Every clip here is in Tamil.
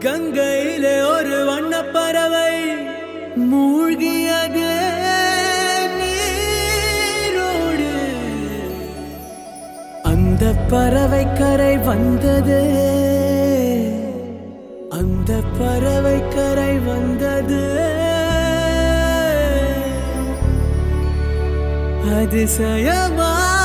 கங்கையிலே ஒரு வண்ண பறவை மூழ்கியது நீரோடு. அந்த பறவை கரை வந்தது. அந்த பறவை கரை வந்தது. அதிசயமா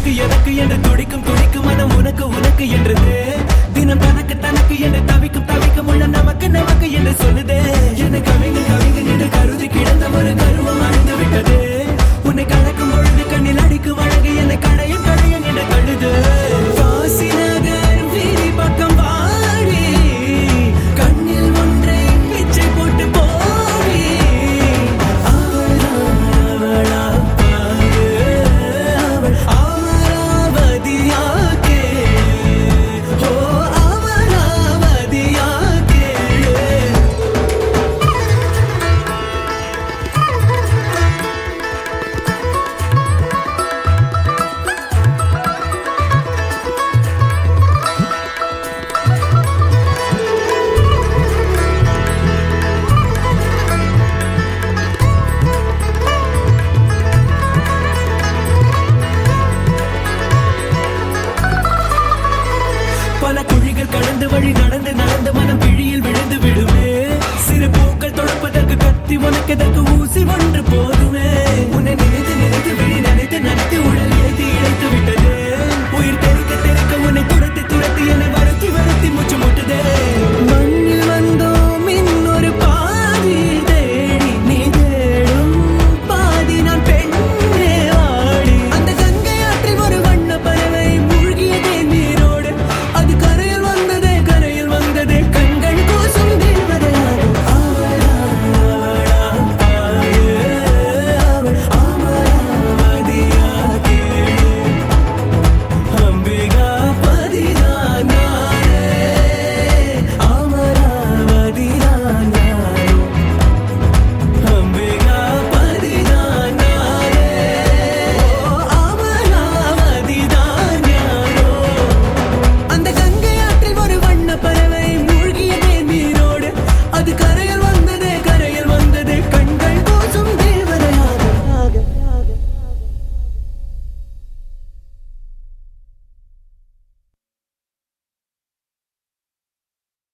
எனக்கு எனக்கு என்று துடிக்கும் துடிக்கும் மனம் உனக்கு உனக்கு என்றது. தினம் தனக்கு தனக்கு என்று தவிக்கும் தவிக்கும் உள்ள நமக்கு நமக்கு என்று சொல்லுதே. என்ன கவிங்க கவிங்க நடந்து வழி நடந்து நடந்து மனம் பிழியில் விழுந்து விடுமே. சிறு பூக்கள் தொடப்பதற்கு கத்தி உனக்கு எதற்கு ஊசி ஒன்று போது